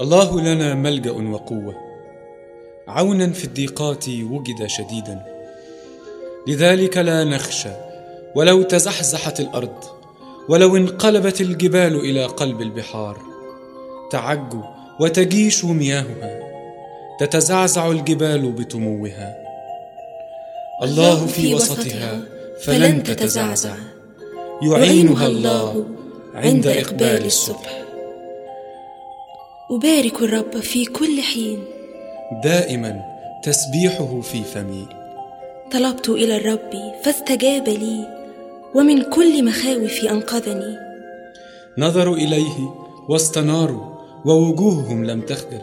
الله لنا ملجأ وقوة. عونا في الضيقات وجد شديدا. لذلك لا نخشى ولو تزحزحت الأرض ولو انقلبت الجبال إلى قلب البحار. تعج وتجيش مياهها تتزعزع الجبال بتموها الله في وسطها فلن تتزعزع. يعينها الله عند إقبال الصبح. أبارك الرب في كل حين. دائما تسبيحه في فمي. طلبت إلى الرب فاستجاب لي ومن كل مخاوفي أنقذني. نظروا إليه واستناروا ووجوههم لم تخجل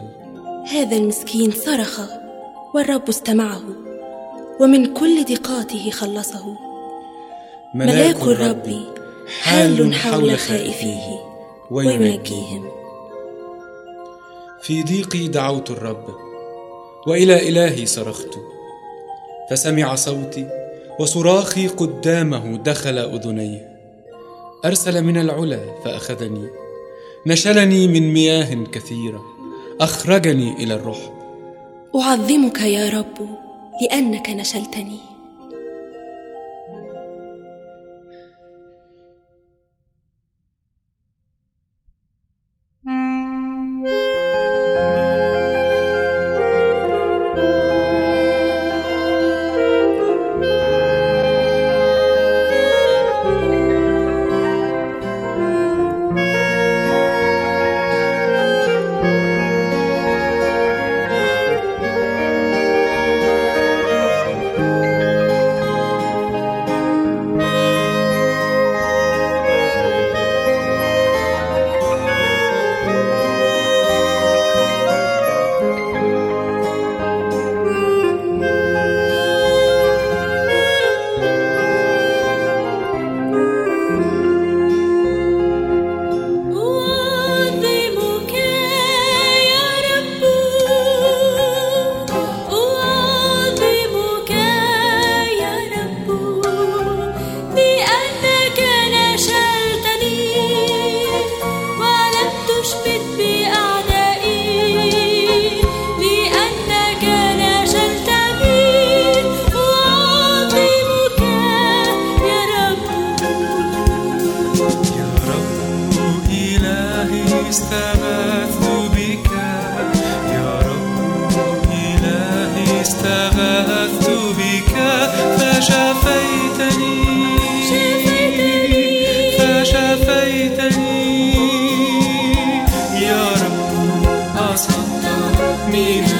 هذا المسكين صرخ والرب استمعه ومن كل ضيقاته خلصه. ملاك الرب حال حول خائفيه وينجيهم في ضيقي دعوت الرب وإلى إلهي صرخت. فسمع صوتي وصراخي قدامه دخل أذنيه. أرسل من العلا فأخذني نشلني من مياه كثيرة أخرجني إلى الرحب. أعظمك يا رب لأنك نشلتني. من